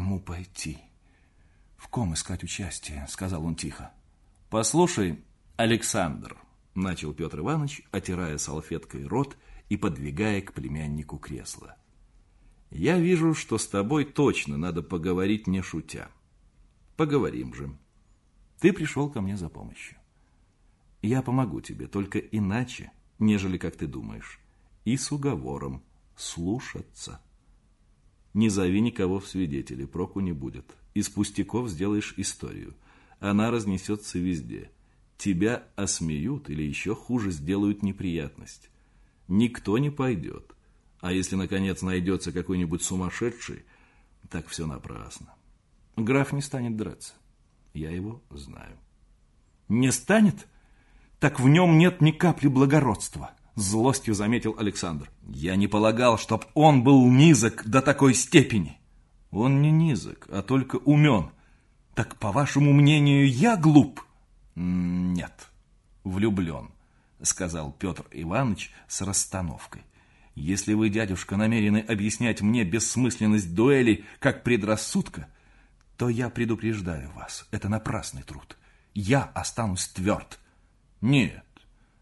кому пойти? В ком искать участие? Сказал он тихо. Послушай, Александр, начал Петр Иванович, отирая салфеткой рот и подвигая к племяннику кресло. Я вижу, что с тобой точно надо поговорить не шутя. Поговорим же. Ты пришел ко мне за помощью. Я помогу тебе, только иначе, нежели как ты думаешь, и с уговором слушаться. Не зови никого в свидетели, проку не будет. Из пустяков сделаешь историю. Она разнесется везде. Тебя осмеют или еще хуже сделают неприятность. Никто не пойдет. А если, наконец, найдется какой-нибудь сумасшедший, так все напрасно. Граф не станет драться. Я его знаю. Не станет? Так в нем нет ни капли благородства злостью заметил Александр. Я не полагал, чтоб он был низок до такой степени. Он не низок, а только умен. Так, по вашему мнению, я глуп? Нет, влюблен, сказал Петр Иванович с расстановкой. Если вы, дядюшка, намерены объяснять мне бессмысленность дуэли как предрассудка, то я предупреждаю вас, это напрасный труд. Я останусь тверд. Нет,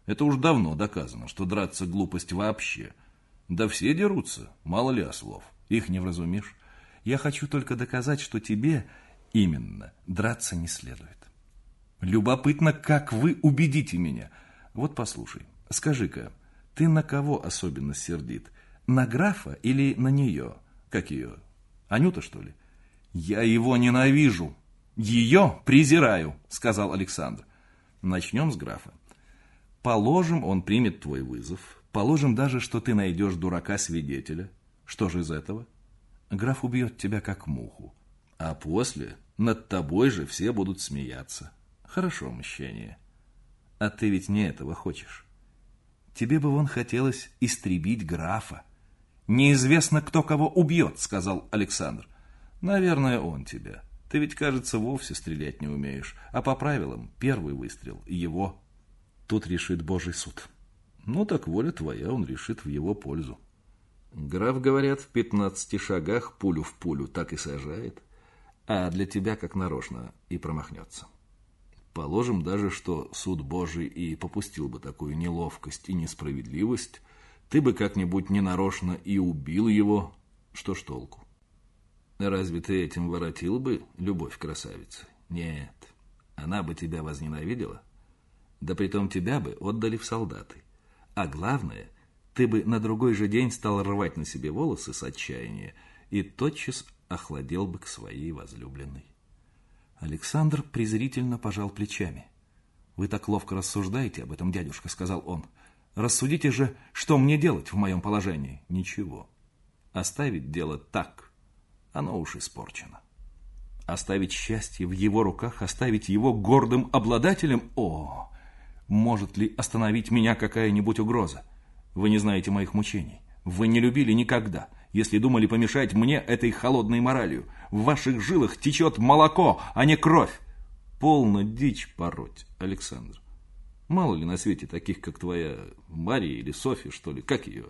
это уж давно доказано, что драться глупость вообще. Да все дерутся, мало ли ослов. Их не вразумишь. Я хочу только доказать, что тебе именно драться не следует. Любопытно, как вы убедите меня. Вот послушай, скажи-ка, ты на кого особенно сердит? На графа или на нее? Как ее? Анюта, что ли? Я его ненавижу. Ее презираю, сказал Александр. Начнем с графа. Положим, он примет твой вызов. Положим даже, что ты найдешь дурака-свидетеля. Что же из этого? Граф убьет тебя как муху. А после над тобой же все будут смеяться. Хорошо мщение. А ты ведь не этого хочешь. Тебе бы вон хотелось истребить графа. Неизвестно, кто кого убьет, сказал Александр. Наверное, он тебя. Ты ведь, кажется, вовсе стрелять не умеешь. А по правилам, первый выстрел его Тут решит Божий суд. Ну, так воля твоя, он решит в его пользу. Граф, говорят, в пятнадцати шагах пулю в пулю так и сажает, а для тебя как нарочно и промахнется. Положим даже, что суд Божий и попустил бы такую неловкость и несправедливость, ты бы как-нибудь ненарочно и убил его, что ж толку? Разве ты этим воротил бы любовь красавицы? Нет, она бы тебя возненавидела, да притом тебя бы отдали в солдаты. А главное, ты бы на другой же день стал рвать на себе волосы с отчаяния и тотчас охладел бы к своей возлюбленной. Александр презрительно пожал плечами. «Вы так ловко рассуждаете об этом, дядюшка», — сказал он. «Рассудите же, что мне делать в моем положении?» «Ничего. Оставить дело так. Оно уж испорчено. Оставить счастье в его руках, оставить его гордым обладателем? О, может ли остановить меня какая-нибудь угроза? Вы не знаете моих мучений. Вы не любили никогда, если думали помешать мне этой холодной моралью. В ваших жилах течет молоко, а не кровь. Полно дичь пороть, Александр. Мало ли на свете таких, как твоя Мария или Софья, что ли, как ее?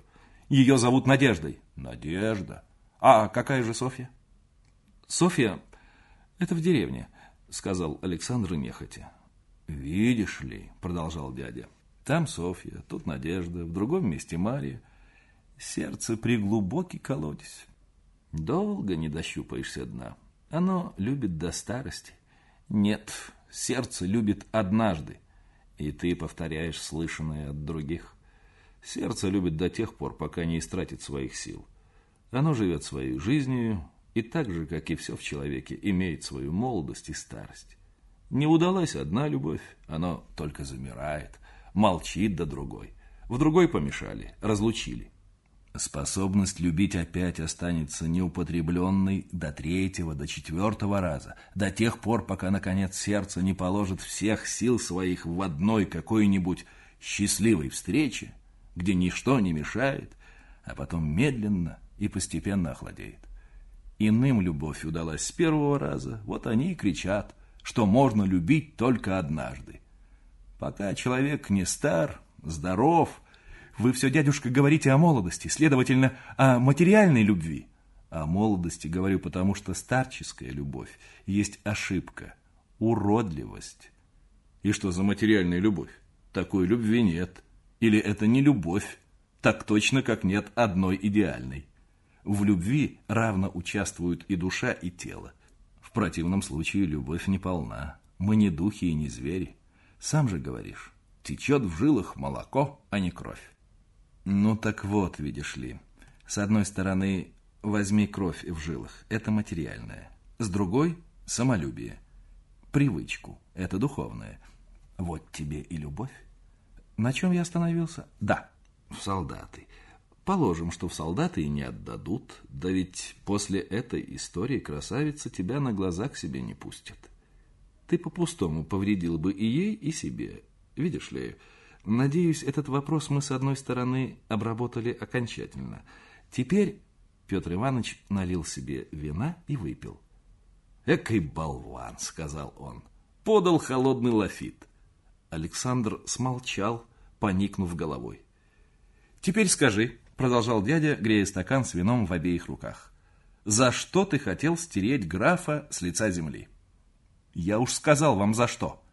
Ее зовут Надеждой. Надежда. А какая же Софья? Софья, это в деревне, сказал Александр нехотя. «Видишь ли», — продолжал дядя, — «там Софья, тут Надежда, в другом месте Мария. Сердце приглубокий колодец. Долго не дощупаешься дна. Оно любит до старости. Нет, сердце любит однажды, и ты повторяешь слышанное от других. Сердце любит до тех пор, пока не истратит своих сил. Оно живет своей жизнью, и так же, как и все в человеке, имеет свою молодость и старость. Не удалась одна любовь, оно только замирает, молчит до другой. В другой помешали, разлучили. Способность любить опять останется неупотребленной до третьего, до четвертого раза, до тех пор, пока, наконец, сердце не положит всех сил своих в одной какой-нибудь счастливой встрече, где ничто не мешает, а потом медленно и постепенно охладеет. Иным любовь удалась с первого раза, вот они и кричат что можно любить только однажды. Пока человек не стар, здоров, вы все, дядюшка, говорите о молодости, следовательно, о материальной любви. О молодости говорю, потому что старческая любовь есть ошибка, уродливость. И что за материальная любовь? Такой любви нет. Или это не любовь, так точно, как нет одной идеальной. В любви равно участвуют и душа, и тело. В противном случае любовь не полна. Мы не духи и не звери. Сам же говоришь, течет в жилах молоко, а не кровь. Ну так вот, видишь ли, с одной стороны, возьми кровь в жилах, это материальное. С другой – самолюбие. Привычку, это духовное. Вот тебе и любовь. На чем я остановился? Да, в солдаты. Положим, что в солдаты и не отдадут, да ведь после этой истории красавица тебя на глаза к себе не пустит. Ты по-пустому повредил бы и ей, и себе. Видишь ли, надеюсь, этот вопрос мы с одной стороны обработали окончательно. Теперь Петр Иванович налил себе вина и выпил. «Экой болван!» — сказал он. «Подал холодный лафит». Александр смолчал, поникнув головой. «Теперь скажи», — продолжал дядя, грея стакан с вином в обеих руках, «за что ты хотел стереть графа с лица земли?» «Я уж сказал вам, за что.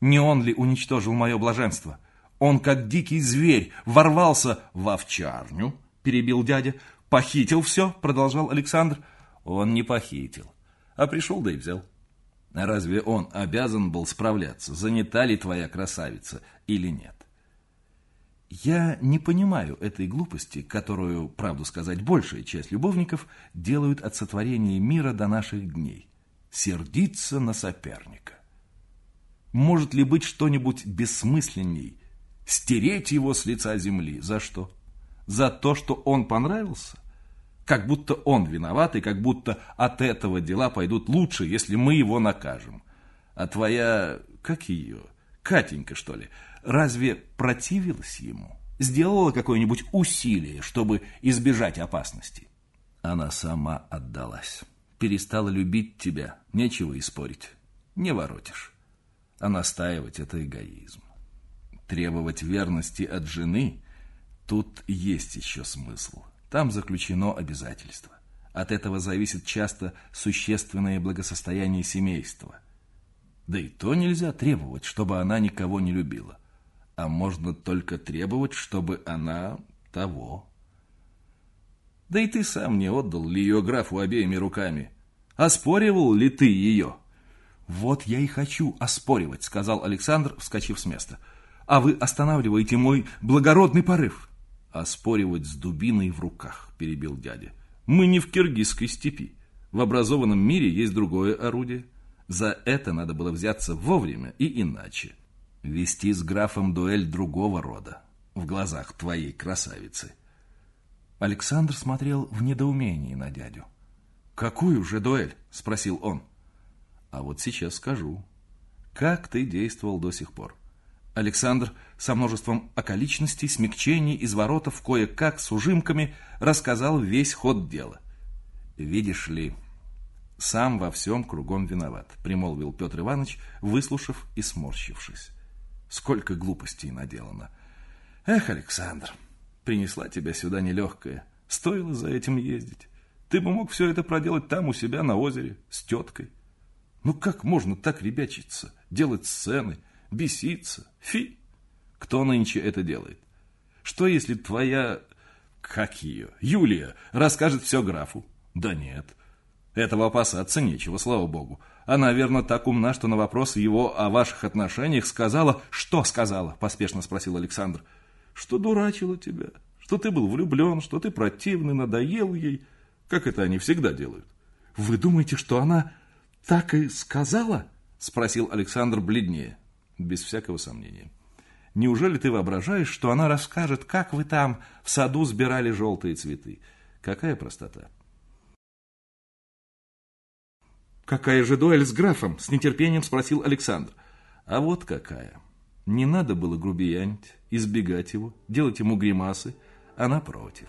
Не он ли уничтожил мое блаженство? Он, как дикий зверь, ворвался в овчарню», — перебил дядя. «Похитил все», — продолжал Александр. «Он не похитил, а пришел да и взял». Разве он обязан был справляться, занята ли твоя красавица или нет? Я не понимаю этой глупости, которую, правду сказать, большая часть любовников делают от сотворения мира до наших дней. Сердиться на соперника. Может ли быть что-нибудь бессмысленней? Стереть его с лица земли. За что? За то, что он понравился? Как будто он виноват, и как будто от этого дела пойдут лучше, если мы его накажем. А твоя... как ее? Катенька, что ли? Разве противилась ему? Сделала какое-нибудь усилие, чтобы избежать опасности? Она сама отдалась. Перестала любить тебя, нечего и спорить. Не воротишь. А настаивать – это эгоизм. Требовать верности от жены – тут есть еще смысл. Там заключено обязательство. От этого зависит часто существенное благосостояние семейства. Да и то нельзя требовать, чтобы она никого не любила а можно только требовать, чтобы она того. Да и ты сам не отдал ли ее графу обеими руками? Оспоривал ли ты ее? Вот я и хочу оспоривать, сказал Александр, вскочив с места. А вы останавливаете мой благородный порыв. Оспоривать с дубиной в руках, перебил дядя. Мы не в киргизской степи. В образованном мире есть другое орудие. За это надо было взяться вовремя и иначе вести с графом дуэль другого рода в глазах твоей красавицы. Александр смотрел в недоумении на дядю. «Какую же дуэль?» – спросил он. «А вот сейчас скажу. Как ты действовал до сих пор?» Александр со множеством околичностей, смягчений, изворотов, кое-как с ужимками рассказал весь ход дела. «Видишь ли, сам во всем кругом виноват», – примолвил Петр Иванович, выслушав и сморщившись. Сколько глупостей наделано. Эх, Александр, принесла тебя сюда нелегкая. Стоило за этим ездить. Ты бы мог все это проделать там, у себя на озере, с теткой. Ну как можно так ребячиться, делать сцены, беситься? Фи! Кто нынче это делает? Что, если твоя... Как ее? Юлия расскажет все графу? Да нет. Этого опасаться нечего, слава богу. Она, верно, так умна, что на вопрос его о ваших отношениях сказала... Что сказала? Поспешно спросил Александр. Что дурачила тебя, что ты был влюблен, что ты противный, надоел ей. Как это они всегда делают. Вы думаете, что она так и сказала? Спросил Александр бледнее, без всякого сомнения. Неужели ты воображаешь, что она расскажет, как вы там в саду сбирали желтые цветы? Какая простота! «Какая же дуэль с графом?» – с нетерпением спросил Александр. «А вот какая. Не надо было грубиянить, избегать его, делать ему гримасы, а напротив.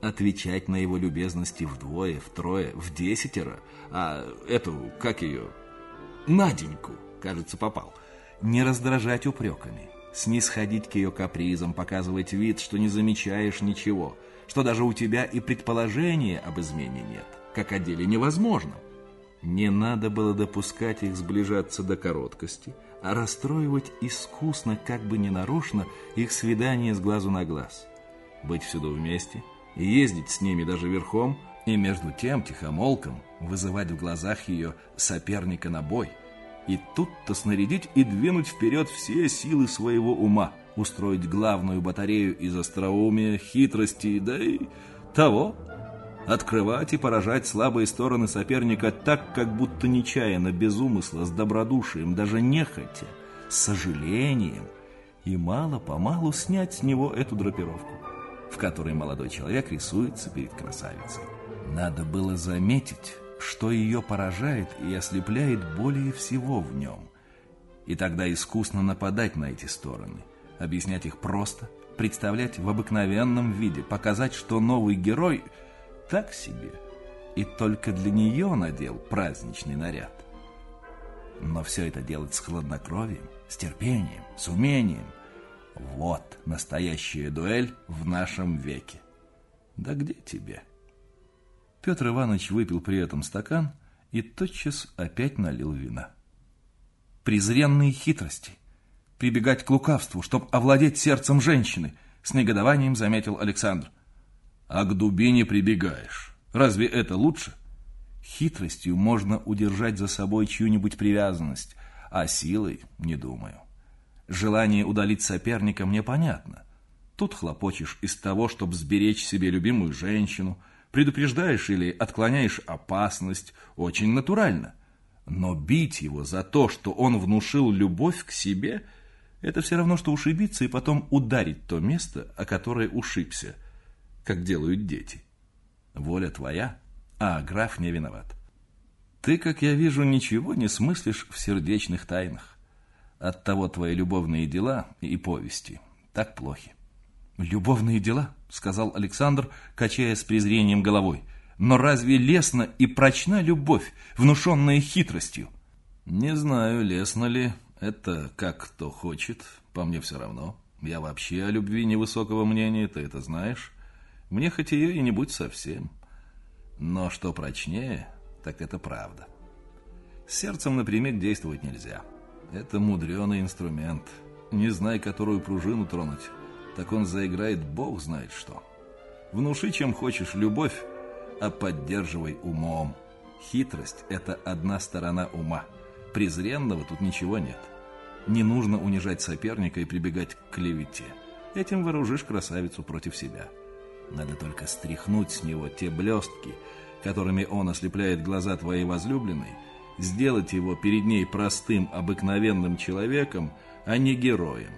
Отвечать на его любезности вдвое, втрое, в десятеро, а эту, как ее, Наденьку, кажется, попал. Не раздражать упреками, снисходить к ее капризам, показывать вид, что не замечаешь ничего, что даже у тебя и предположения об измене нет, как о деле невозможно. Не надо было допускать их сближаться до короткости, а расстроивать искусно, как бы ненарочно, их свидание с глазу на глаз. Быть всюду вместе ездить с ними даже верхом, и между тем тихомолком вызывать в глазах ее соперника на бой. И тут-то снарядить и двинуть вперед все силы своего ума, устроить главную батарею из остроумия, хитрости, да и того, открывать и поражать слабые стороны соперника так, как будто нечаянно, без умысла, с добродушием, даже нехотя, с сожалением, и мало-помалу снять с него эту драпировку, в которой молодой человек рисуется перед красавицей. Надо было заметить, что ее поражает и ослепляет более всего в нем, и тогда искусно нападать на эти стороны, объяснять их просто, представлять в обыкновенном виде, показать, что новый герой – так себе, и только для нее надел праздничный наряд. Но все это делать с хладнокровием, с терпением, с умением. Вот настоящая дуэль в нашем веке. Да где тебе? Петр Иванович выпил при этом стакан и тотчас опять налил вина. Презренные хитрости. Прибегать к лукавству, чтобы овладеть сердцем женщины, с негодованием заметил Александр а к дубине прибегаешь. Разве это лучше? Хитростью можно удержать за собой чью-нибудь привязанность, а силой не думаю. Желание удалить соперника мне понятно. Тут хлопочешь из того, чтобы сберечь себе любимую женщину, предупреждаешь или отклоняешь опасность, очень натурально. Но бить его за то, что он внушил любовь к себе, это все равно, что ушибиться и потом ударить то место, о которое ушибся – как делают дети. Воля твоя, а граф не виноват. Ты, как я вижу, ничего не смыслишь в сердечных тайнах. Оттого твои любовные дела и повести так плохи. «Любовные дела?» — сказал Александр, качая с презрением головой. «Но разве лестна и прочна любовь, внушенная хитростью?» «Не знаю, лестно ли. Это как кто хочет. По мне все равно. Я вообще о любви невысокого мнения, ты это знаешь. Мне хоть ее и не будь совсем. Но что прочнее, так это правда. С сердцем напрямик действовать нельзя. Это мудреный инструмент. Не знай, которую пружину тронуть, так он заиграет бог знает что. Внуши, чем хочешь, любовь, а поддерживай умом. Хитрость – это одна сторона ума. Презренного тут ничего нет. Не нужно унижать соперника и прибегать к клевете. Этим вооружишь красавицу против себя. Надо только стряхнуть с него те блестки, которыми он ослепляет глаза твоей возлюбленной, сделать его перед ней простым, обыкновенным человеком, а не героем.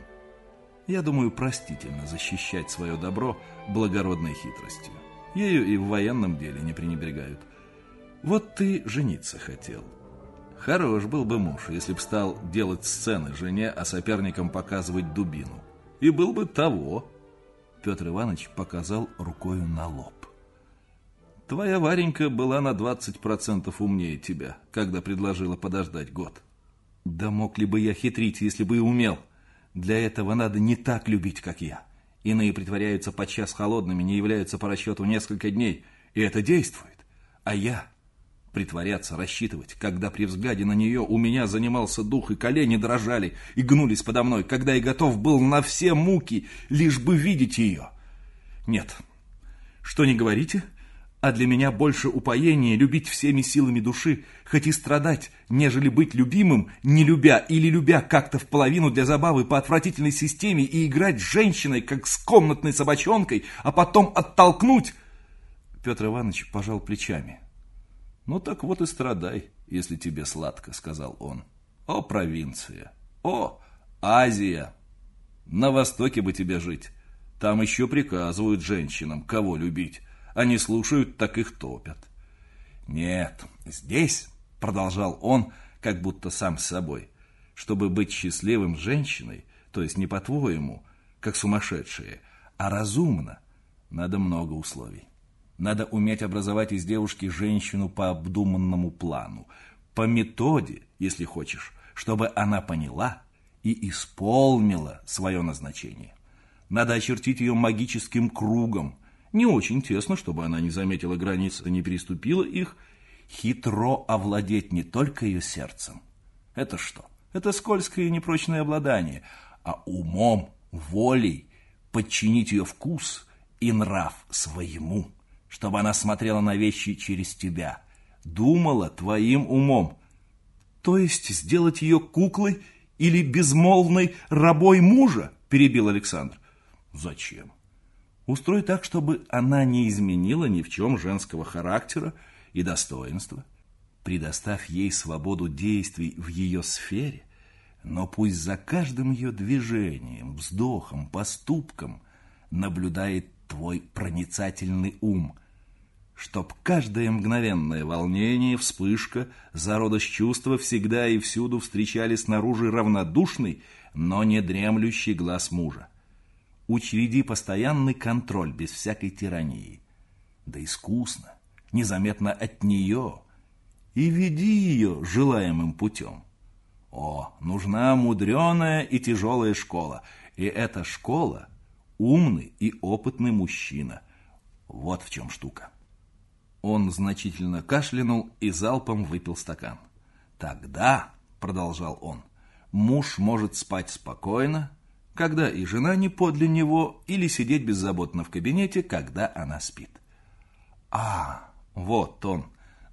Я думаю, простительно защищать свое добро благородной хитростью. Ею и в военном деле не пренебрегают. Вот ты жениться хотел. Хорош был бы муж, если б стал делать сцены жене, а соперникам показывать дубину. И был бы того, Петр Иванович показал рукою на лоб. Твоя Варенька была на 20% умнее тебя, когда предложила подождать год. Да мог ли бы я хитрить, если бы и умел? Для этого надо не так любить, как я. Иные притворяются подчас холодными, не являются по расчету несколько дней, и это действует. А я притворяться, рассчитывать, когда при взгляде на нее у меня занимался дух, и колени дрожали и гнулись подо мной, когда я готов был на все муки, лишь бы видеть ее. Нет, что не говорите, а для меня больше упоение любить всеми силами души, хоть и страдать, нежели быть любимым, не любя или любя как-то в половину для забавы по отвратительной системе и играть с женщиной, как с комнатной собачонкой, а потом оттолкнуть. Петр Иванович пожал плечами. «Ну так вот и страдай, если тебе сладко», — сказал он. «О, провинция! О, Азия! На Востоке бы тебе жить. Там еще приказывают женщинам, кого любить. Они слушают, так их топят». «Нет, здесь», — продолжал он, как будто сам с собой, «чтобы быть счастливым женщиной, то есть не по-твоему, как сумасшедшие, а разумно, надо много условий. Надо уметь образовать из девушки женщину по обдуманному плану, по методе, если хочешь, чтобы она поняла и исполнила свое назначение. Надо очертить ее магическим кругом, не очень тесно, чтобы она не заметила границ и не переступила их, хитро овладеть не только ее сердцем. Это что? Это скользкое и непрочное обладание, а умом, волей подчинить ее вкус и нрав своему, чтобы она смотрела на вещи через тебя, думала твоим умом. То есть сделать ее куклой или безмолвной рабой мужа, перебил Александр. Зачем? Устрой так, чтобы она не изменила ни в чем женского характера и достоинства. Предоставь ей свободу действий в ее сфере, но пусть за каждым ее движением, вздохом, поступком наблюдает твой проницательный ум, чтоб каждое мгновенное волнение, вспышка, зародыш чувства всегда и всюду встречали снаружи равнодушный, но не дремлющий глаз мужа учреди постоянный контроль без всякой тирании. Да искусно, незаметно от нее, и веди ее желаемым путем. О, нужна мудреная и тяжелая школа, и эта школа – умный и опытный мужчина. Вот в чем штука. Он значительно кашлянул и залпом выпил стакан. Тогда, продолжал он, муж может спать спокойно, когда и жена не подле него, или сидеть беззаботно в кабинете, когда она спит. А, вот он,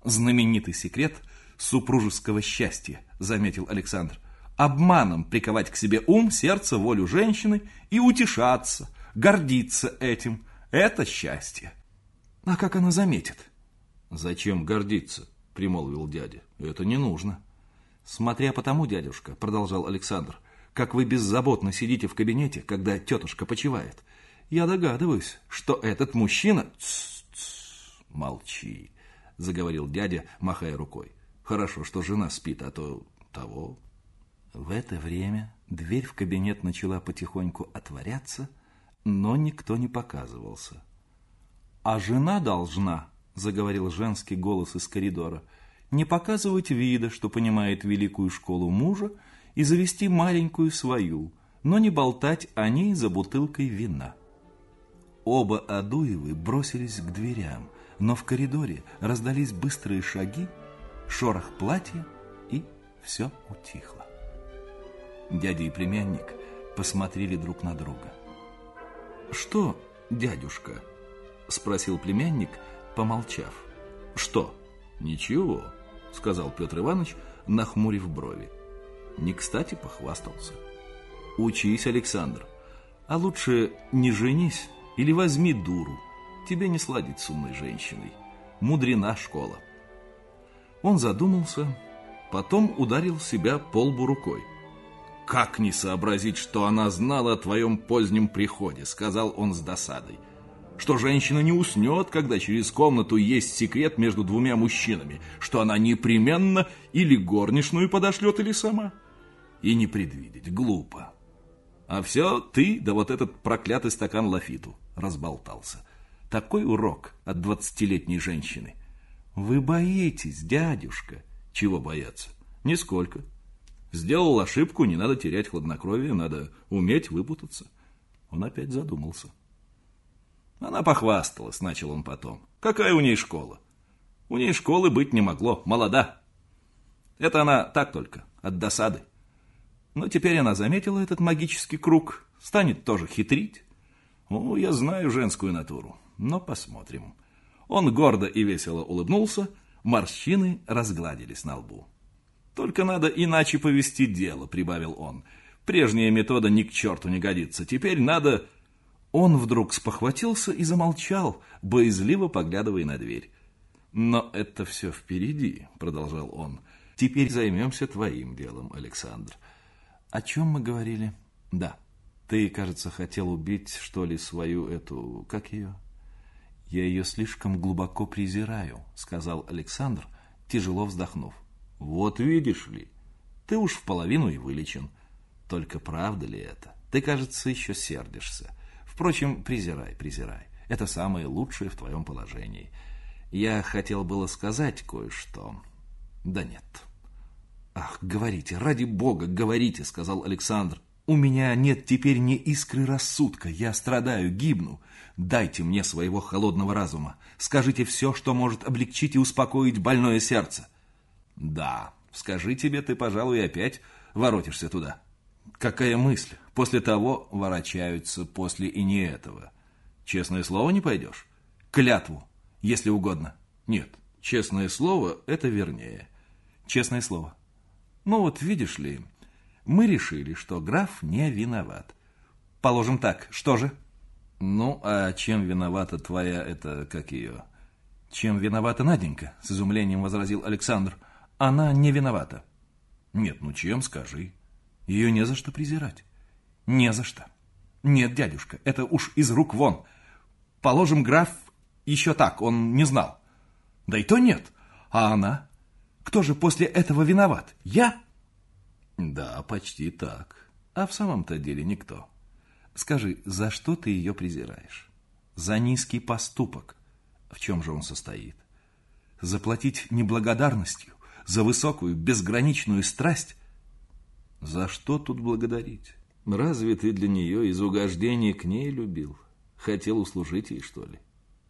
знаменитый секрет супружеского счастья, заметил Александр. Обманом приковать к себе ум, сердце, волю женщины и утешаться, гордиться этим. Это счастье. А как она заметит? Зачем гордиться? Примолвил дядя. Это не нужно. Смотря по тому, дядюшка, продолжал Александр, — как вы беззаботно сидите в кабинете, когда тетушка почивает. Я догадываюсь, что этот мужчина... Тс -тс, молчи, заговорил дядя, махая рукой. Хорошо, что жена спит, а то того... В это время дверь в кабинет начала потихоньку отворяться, но никто не показывался. «А жена должна», — заговорил женский голос из коридора, «не показывать вида, что понимает великую школу мужа и завести маленькую свою, но не болтать о ней за бутылкой вина. Оба Адуевы бросились к дверям, но в коридоре раздались быстрые шаги, шорох платья, и все утихло. Дядя и племянник посмотрели друг на друга. «Что, дядюшка?» – спросил племянник, помолчав. «Что? Ничего», – сказал Петр Иванович, нахмурив брови не кстати похвастался. Учись, Александр, а лучше не женись или возьми дуру. Тебе не сладить с умной женщиной. Мудрена школа. Он задумался, потом ударил себя по лбу рукой. «Как не сообразить, что она знала о твоем позднем приходе?» Сказал он с досадой. Что женщина не уснет, когда через комнату есть секрет между двумя мужчинами, что она непременно или горничную подошлет, или сама и не предвидеть. Глупо. А все ты, да вот этот проклятый стакан лафиту, разболтался. Такой урок от двадцатилетней женщины. Вы боитесь, дядюшка. Чего бояться? Нисколько. Сделал ошибку, не надо терять хладнокровие, надо уметь выпутаться. Он опять задумался. Она похвасталась, начал он потом. Какая у ней школа? У ней школы быть не могло, молода. Это она так только, от досады. Но теперь она заметила этот магический круг, станет тоже хитрить. О, я знаю женскую натуру, но посмотрим. Он гордо и весело улыбнулся, морщины разгладились на лбу. «Только надо иначе повести дело», — прибавил он. «Прежняя метода ни к черту не годится. Теперь надо...» Он вдруг спохватился и замолчал, боязливо поглядывая на дверь. «Но это все впереди», — продолжал он. «Теперь займемся твоим делом, Александр. О чем мы говорили? Да. Ты, кажется, хотел убить, что ли, свою эту... Как ее? Я ее слишком глубоко презираю, сказал Александр, тяжело вздохнув. Вот видишь ли, ты уж в половину и вылечен. Только правда ли это? Ты, кажется, еще сердишься. Впрочем, презирай, презирай. Это самое лучшее в твоем положении. Я хотел было сказать кое-что. Да нет, «Ах, говорите, ради бога, говорите», — сказал Александр. У меня нет теперь ни искры рассудка, я страдаю, гибну. Дайте мне своего холодного разума. Скажите все, что может облегчить и успокоить больное сердце. Да, скажи тебе, ты, пожалуй, опять воротишься туда. Какая мысль? После того ворочаются, после и не этого. Честное слово не пойдешь? Клятву, если угодно. Нет, честное слово – это вернее. Честное слово. Ну вот, видишь ли, мы решили, что граф не виноват. Положим так, что же? Ну, а чем виновата твоя, это, как ее... Чем виновата Наденька? С изумлением возразил Александр. Она не виновата. Нет, ну чем, скажи. Ее не за что презирать. Не за что. Нет, дядюшка, это уж из рук вон. Положим, граф еще так, он не знал. Да и то нет. А она? Кто же после этого виноват? Я? Да, почти так. А в самом-то деле никто. Скажи, за что ты ее презираешь? За низкий поступок. В чем же он состоит? Заплатить неблагодарностью за высокую, безграничную страсть? За что тут благодарить? Разве ты для нее из угождения к ней любил? Хотел услужить ей, что ли?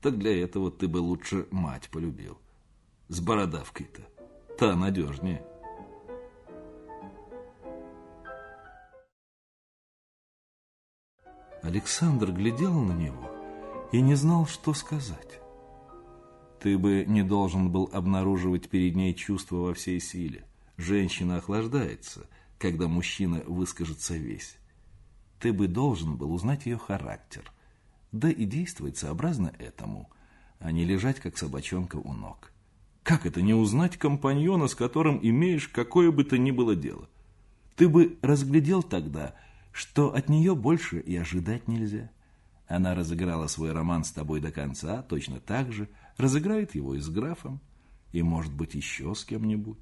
Так для этого ты бы лучше мать полюбил. С бородавкой-то. Та надежнее. Александр глядел на него и не знал, что сказать. Ты бы не должен был обнаруживать перед ней чувства во всей силе. Женщина охлаждается, когда мужчина выскажется весь. Ты бы должен был узнать ее характер, да и действовать сообразно этому, а не лежать, как собачонка у ног. Как это не узнать компаньона, с которым имеешь какое бы то ни было дело? Ты бы разглядел тогда – что от нее больше и ожидать нельзя. Она разыграла свой роман с тобой до конца, точно так же разыграет его и с графом, и, может быть, еще с кем-нибудь.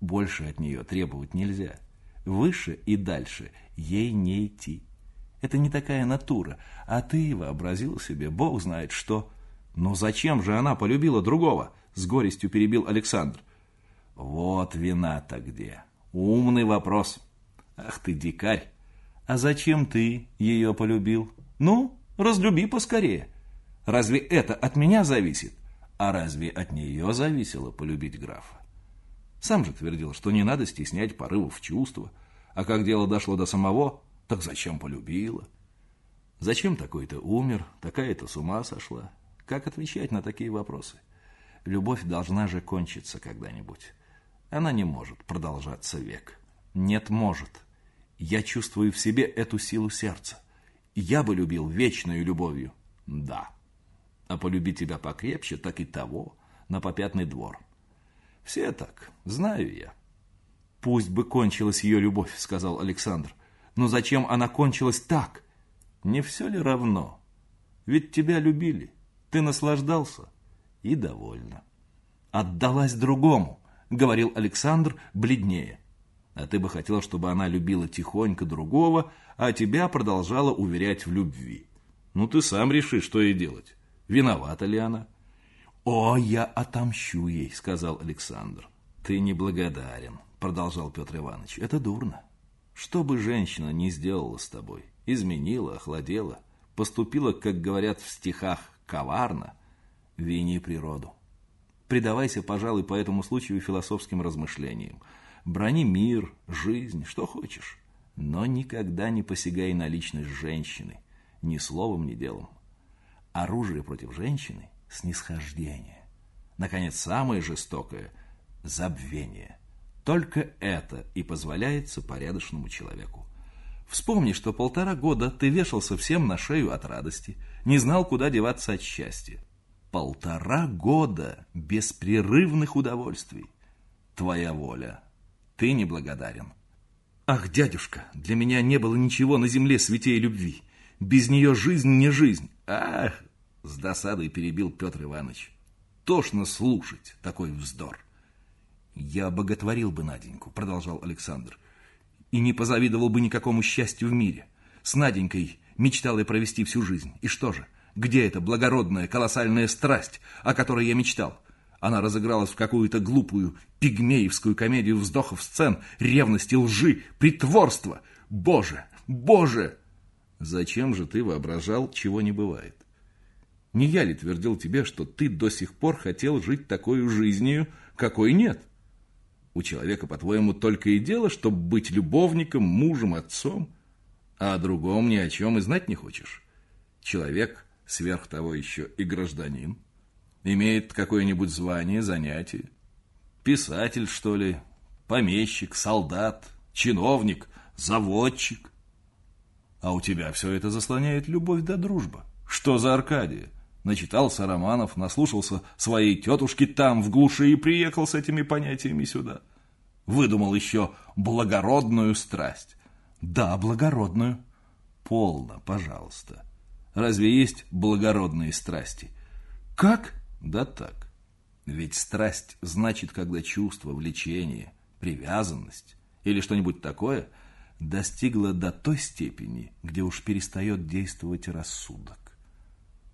Больше от нее требовать нельзя. Выше и дальше ей не идти. Это не такая натура, а ты вообразил себе, бог знает что. Но зачем же она полюбила другого? С горестью перебил Александр. Вот вина-то где. Умный вопрос. Ах ты, дикарь. А зачем ты ее полюбил? Ну, разлюби поскорее. Разве это от меня зависит? А разве от нее зависело полюбить графа? Сам же твердил, что не надо стеснять порывов чувства. А как дело дошло до самого, так зачем полюбила? Зачем такой-то умер, такая-то с ума сошла? Как отвечать на такие вопросы? Любовь должна же кончиться когда-нибудь. Она не может продолжаться век. Нет, может. Я чувствую в себе эту силу сердца. Я бы любил вечную любовью. Да. А полюбить тебя покрепче, так и того, на попятный двор. Все так, знаю я. Пусть бы кончилась ее любовь, сказал Александр. Но зачем она кончилась так? Не все ли равно? Ведь тебя любили, ты наслаждался и довольна. Отдалась другому, говорил Александр бледнее. А ты бы хотел, чтобы она любила тихонько другого, а тебя продолжала уверять в любви. Ну, ты сам реши, что ей делать. Виновата ли она? «О, я отомщу ей», — сказал Александр. «Ты неблагодарен», — продолжал Петр Иванович. «Это дурно. Что бы женщина не сделала с тобой, изменила, охладела, поступила, как говорят в стихах, коварно, вини природу. Предавайся, пожалуй, по этому случаю философским размышлениям. Брони мир, жизнь, что хочешь. Но никогда не посягай на личность женщины, ни словом, ни делом. Оружие против женщины – снисхождение. Наконец, самое жестокое – забвение. Только это и позволяется порядочному человеку. Вспомни, что полтора года ты вешался всем на шею от радости, не знал, куда деваться от счастья. Полтора года беспрерывных удовольствий. Твоя воля – ты неблагодарен. Ах, дядюшка, для меня не было ничего на земле святей любви. Без нее жизнь не жизнь. Ах, с досадой перебил Петр Иванович. Тошно слушать такой вздор. Я боготворил бы Наденьку, продолжал Александр, и не позавидовал бы никакому счастью в мире. С Наденькой мечтал я провести всю жизнь. И что же? Где эта благородная, колоссальная страсть, о которой я мечтал? Она разыгралась в какую-то глупую пигмеевскую комедию вздохов сцен, ревности, лжи, притворства. Боже, Боже! Зачем же ты воображал, чего не бывает? Не я ли твердил тебе, что ты до сих пор хотел жить такой жизнью, какой нет? У человека, по-твоему, только и дело, чтобы быть любовником, мужем, отцом, а о другом ни о чем и знать не хочешь. Человек, сверх того еще и гражданин, имеет какое-нибудь звание, занятие. Писатель, что ли, помещик, солдат, чиновник, заводчик. А у тебя все это заслоняет любовь да дружба. Что за Аркадия? Начитался романов, наслушался своей тетушки там, в глуши, и приехал с этими понятиями сюда. Выдумал еще благородную страсть. Да, благородную. Полно, пожалуйста. Разве есть благородные страсти? Как? Да так. Ведь страсть значит, когда чувство, влечение, привязанность или что-нибудь такое достигло до той степени, где уж перестает действовать рассудок.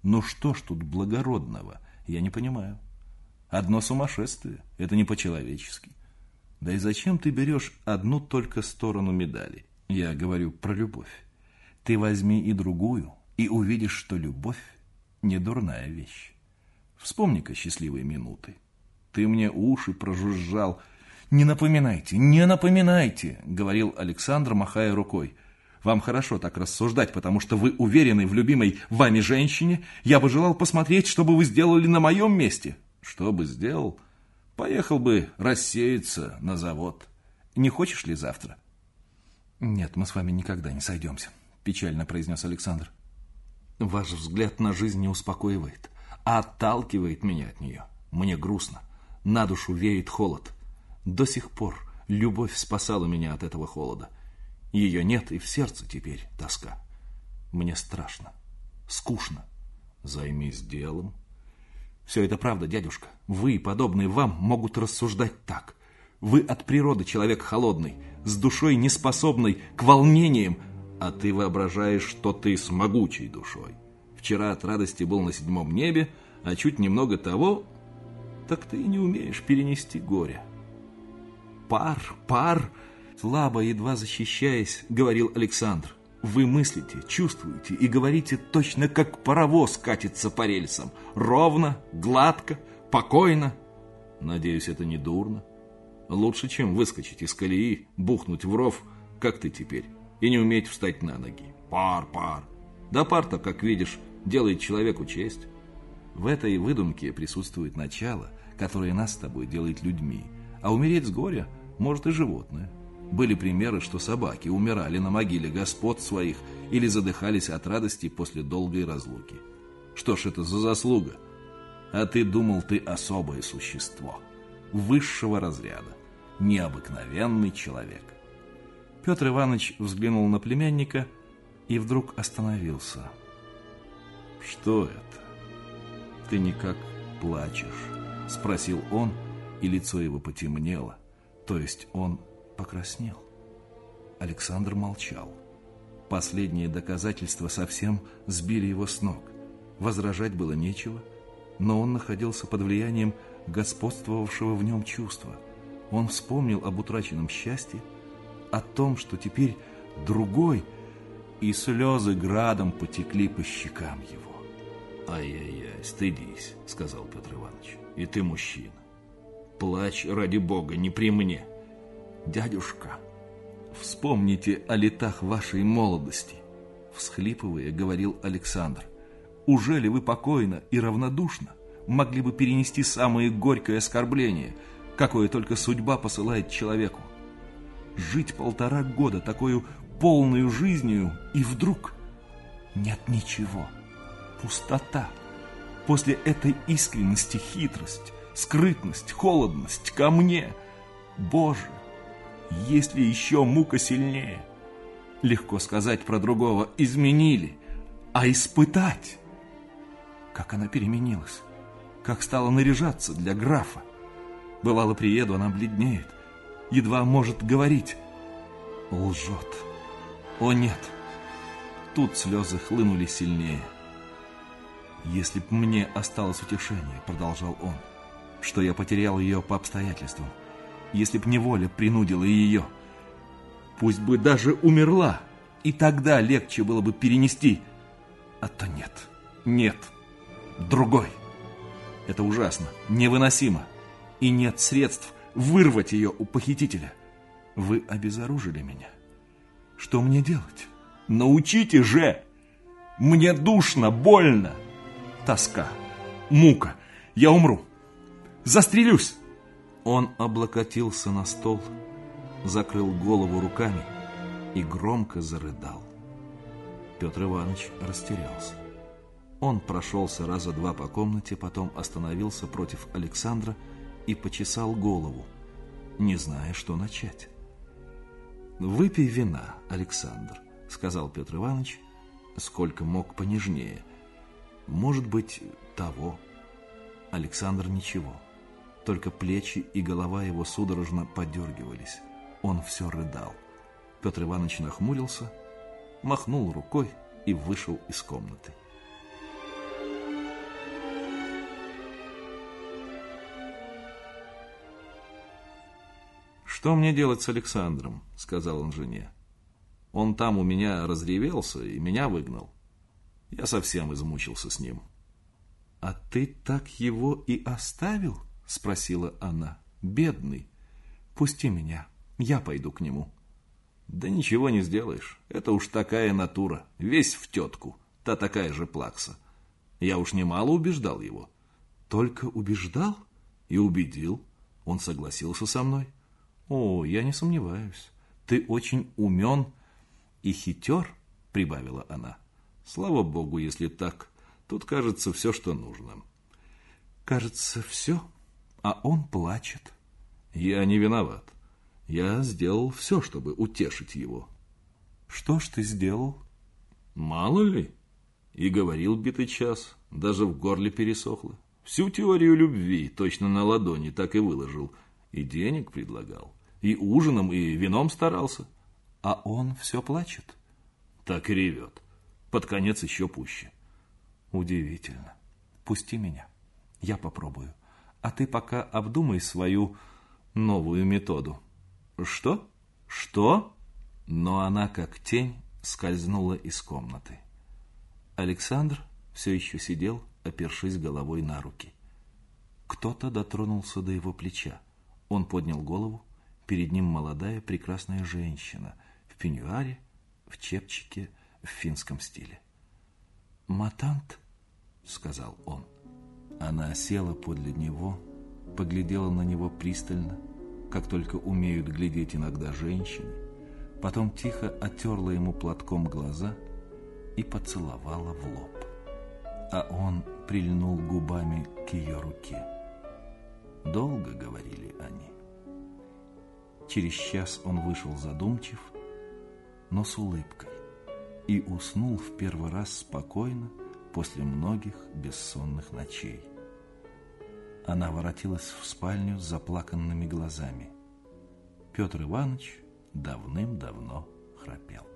Ну что ж тут благородного, я не понимаю. Одно сумасшествие, это не по-человечески. Да и зачем ты берешь одну только сторону медали? Я говорю про любовь. Ты возьми и другую, и увидишь, что любовь не дурная вещь. Вспомни-ка счастливые минуты. Ты мне уши прожужжал. Не напоминайте, не напоминайте, говорил Александр, махая рукой. Вам хорошо так рассуждать, потому что вы уверены в любимой вами женщине. Я бы желал посмотреть, что бы вы сделали на моем месте. Что бы сделал? Поехал бы рассеяться на завод. Не хочешь ли завтра? Нет, мы с вами никогда не сойдемся, печально произнес Александр. Ваш взгляд на жизнь не успокоивает, а отталкивает меня от нее. Мне грустно. На душу веет холод. До сих пор любовь спасала меня от этого холода. Ее нет, и в сердце теперь тоска. Мне страшно, скучно. Займись делом. Все это правда, дядюшка. Вы, подобные вам, могут рассуждать так. Вы от природы человек холодный, с душой неспособной к волнениям, а ты воображаешь, что ты с могучей душой. Вчера от радости был на седьмом небе, а чуть немного того, так ты и не умеешь перенести горе. Пар, пар, Слабо, едва защищаясь, говорил Александр. Вы мыслите, чувствуете и говорите точно как паровоз катится по рельсам. Ровно, гладко, покойно. Надеюсь, это не дурно. Лучше, чем выскочить из колеи, бухнуть в ров, как ты теперь, и не уметь встать на ноги. Пар, пар. Да пар-то, как видишь, делает человеку честь. В этой выдумке присутствует начало, которое нас с тобой делает людьми, а умереть с горя может и животное. Были примеры, что собаки умирали на могиле господ своих или задыхались от радости после долгой разлуки. Что ж это за заслуга? А ты думал, ты особое существо, высшего разряда, необыкновенный человек. Петр Иванович взглянул на племянника и вдруг остановился. «Что это? Ты никак плачешь?» – спросил он, и лицо его потемнело, то есть он покраснел. Александр молчал. Последние доказательства совсем сбили его с ног. Возражать было нечего, но он находился под влиянием господствовавшего в нем чувства. Он вспомнил об утраченном счастье, о том, что теперь другой, и слезы градом потекли по щекам его. «Ай-яй-яй, стыдись», — сказал Петр Иванович, — «и ты мужчина. Плачь, ради бога, не при мне». «Дядюшка, вспомните о летах вашей молодости», всхлипывая, говорил Александр. «Ужели вы покойно и равнодушно могли бы перенести самое горькое оскорбление, какое только судьба посылает человеку? Жить полтора года такую полную жизнью, и вдруг нет ничего, пустота. После этой искренности хитрость, скрытность, холодность ко мне. Боже, есть ли еще мука сильнее? Легко сказать про другого «изменили», а испытать. Как она переменилась, как стала наряжаться для графа. Бывало, приеду, она бледнеет, едва может говорить. Лжет. О нет, тут слезы хлынули сильнее. Если б мне осталось утешение, продолжал он, что я потерял ее по обстоятельствам, если б неволя принудила ее. Пусть бы даже умерла, И тогда легче было бы перенести. А то нет, нет, другой. Это ужасно, невыносимо. И нет средств вырвать ее у похитителя. Вы обезоружили меня. Что мне делать? Научите же! Мне душно, больно. Тоска, мука. Я умру. Застрелюсь. Он облокотился на стол, закрыл голову руками и громко зарыдал. Петр Иванович растерялся. Он прошелся раза два по комнате, потом остановился против Александра и почесал голову, не зная, что начать. «Выпей вина, Александр», — сказал Петр Иванович, сколько мог понежнее. «Может быть, того». Александр ничего, только плечи и голова его судорожно подергивались. Он все рыдал. Петр Иванович нахмурился, махнул рукой и вышел из комнаты. «Что мне делать с Александром?» – сказал он жене. «Он там у меня разревелся и меня выгнал. Я совсем измучился с ним». «А ты так его и оставил?» – спросила она. «Бедный. Пусти меня, я пойду к нему». «Да ничего не сделаешь. Это уж такая натура. Весь в тетку. Та такая же плакса. Я уж немало убеждал его». «Только убеждал?» «И убедил. Он согласился со мной». О, я не сомневаюсь. Ты очень умен и хитер, прибавила она. Слава богу, если так. Тут кажется все, что нужно. Кажется, все, а он плачет. Я не виноват. Я сделал все, чтобы утешить его. Что ж ты сделал? Мало ли. И говорил битый час, даже в горле пересохло. Всю теорию любви точно на ладони так и выложил. И денег предлагал. И ужином, и вином старался. А он все плачет. Так и ревет. Под конец еще пуще. Удивительно. Пусти меня. Я попробую. А ты пока обдумай свою новую методу. Что? Что? Но она, как тень, скользнула из комнаты. Александр все еще сидел, опершись головой на руки. Кто-то дотронулся до его плеча. Он поднял голову Перед ним молодая прекрасная женщина в пеньюаре, в чепчике, в финском стиле. «Матант», — сказал он. Она села подле него, поглядела на него пристально, как только умеют глядеть иногда женщины, потом тихо оттерла ему платком глаза и поцеловала в лоб. А он прильнул губами к ее руке. Долго говорили они. Через час он вышел задумчив, но с улыбкой, и уснул в первый раз спокойно после многих бессонных ночей. Она воротилась в спальню с заплаканными глазами. Петр Иванович давным-давно храпел.